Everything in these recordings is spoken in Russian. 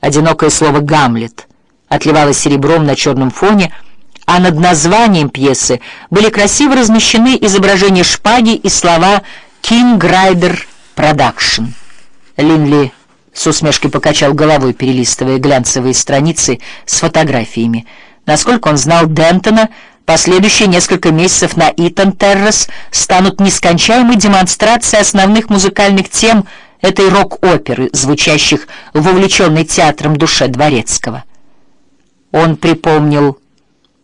Одинокое слово «Гамлет» отливало серебром на черном фоне, а над названием пьесы были красиво размещены изображения шпаги и слова «King Rider Production». Линли с усмешкой покачал головой, перелистывая глянцевые страницы с фотографиями. Насколько он знал Дентона, последующие несколько месяцев на Итан Террас станут нескончаемой демонстрацией основных музыкальных тем этой рок-оперы, звучащих в увлеченной театром душе Дворецкого. Он припомнил,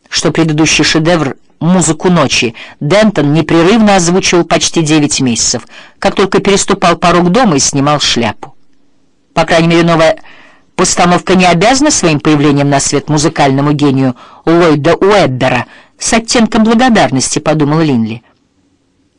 что предыдущий шедевр «Музыку ночи» Дентон непрерывно озвучивал почти девять месяцев, как только переступал порог дома и снимал шляпу. По крайней мере, новая постановка не обязана своим появлением на свет музыкальному гению Ллойда Уэббера с оттенком благодарности, подумал Линли.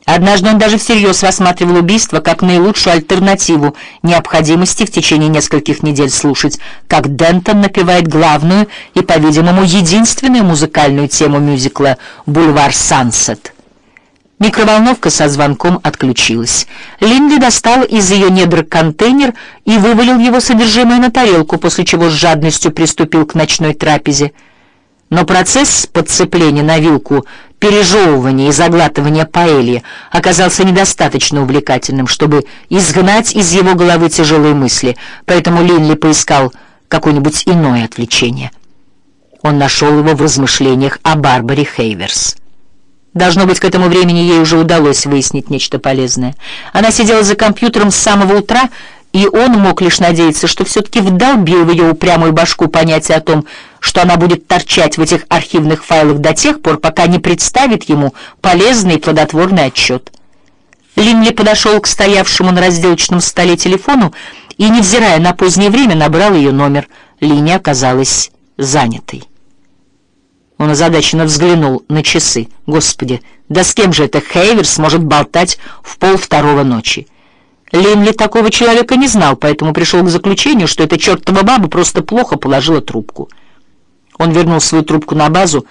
Однажды он даже всерьез рассматривал убийство как наилучшую альтернативу необходимости в течение нескольких недель слушать, как Дентон напевает главную и, по-видимому, единственную музыкальную тему мюзикла «Бульвар Сансет». Микроволновка со звонком отключилась. Линли достал из ее недр контейнер и вывалил его содержимое на тарелку, после чего с жадностью приступил к ночной трапезе. Но процесс подцепления на вилку пережевывания и заглатывания паэльи оказался недостаточно увлекательным, чтобы изгнать из его головы тяжелые мысли, поэтому Линли поискал какое-нибудь иное отвлечение. Он нашел его в размышлениях о Барбаре Хейверс. Должно быть, к этому времени ей уже удалось выяснить нечто полезное. Она сидела за компьютером с самого утра, и он мог лишь надеяться, что все-таки вдолбил в ее упрямую башку понятие о том, что она будет торчать в этих архивных файлах до тех пор, пока не представит ему полезный и плодотворный отчет. Линли подошел к стоявшему на разделочном столе телефону и, невзирая на позднее время, набрал ее номер. Линия оказалась занятой. Он озадаченно взглянул на часы. Господи, да с кем же это Хейверс может болтать в пол второго ночи? Линли такого человека не знал, поэтому пришел к заключению, что эта чертова баба просто плохо положила трубку. Он вернул свою трубку на базу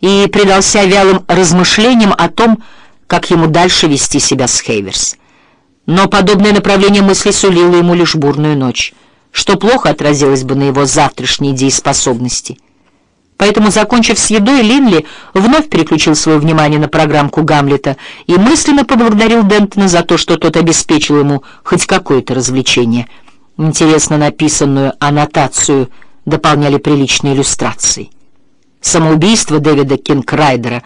и предался вялым размышлениям о том, как ему дальше вести себя с Хейверс. Но подобное направление мысли сулило ему лишь бурную ночь, что плохо отразилось бы на его завтрашней дееспособности. Поэтому, закончив с едой, Линли вновь переключил свое внимание на программку Гамлета и мысленно поблагодарил Дентона за то, что тот обеспечил ему хоть какое-то развлечение. Интересно написанную аннотацию дополняли приличные иллюстрации. Самоубийство Дэвида Кинграйдера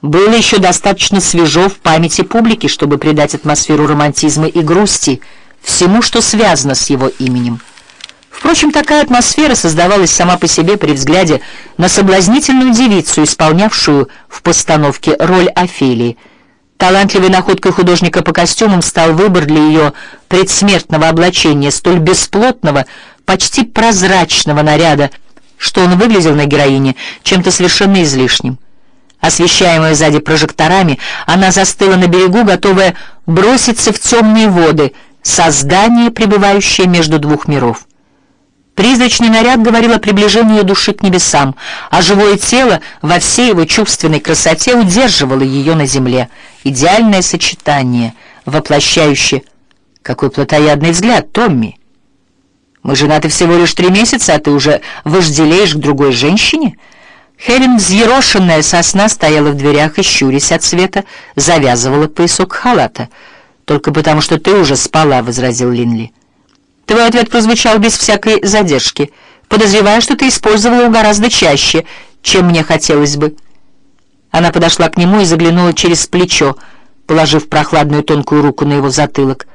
было еще достаточно свежо в памяти публики, чтобы придать атмосферу романтизма и грусти всему, что связано с его именем. Впрочем, такая атмосфера создавалась сама по себе при взгляде на соблазнительную девицу, исполнявшую в постановке роль Офелии. Талантливой находкой художника по костюмам стал выбор для ее предсмертного облачения, столь бесплотного, почти прозрачного наряда, что он выглядел на героине чем-то совершенно излишним. Освещаемая сзади прожекторами, она застыла на берегу, готовая броситься в темные воды, создание, пребывающее между двух миров. Призрачный наряд говорил о приближении души к небесам, а живое тело во всей его чувственной красоте удерживало ее на земле. Идеальное сочетание, воплощающее... Какой плотоядный взгляд, Томми! Мы женаты всего лишь три месяца, а ты уже вожделеешь к другой женщине?» Хелен, взъерошенная сосна, стояла в дверях и, щурясь от света, завязывала поясок халата. «Только потому, что ты уже спала», — возразил Линли. Твой ответ прозвучал без всякой задержки. Подозреваю, что ты использовала его гораздо чаще, чем мне хотелось бы. Она подошла к нему и заглянула через плечо, положив прохладную тонкую руку на его затылок.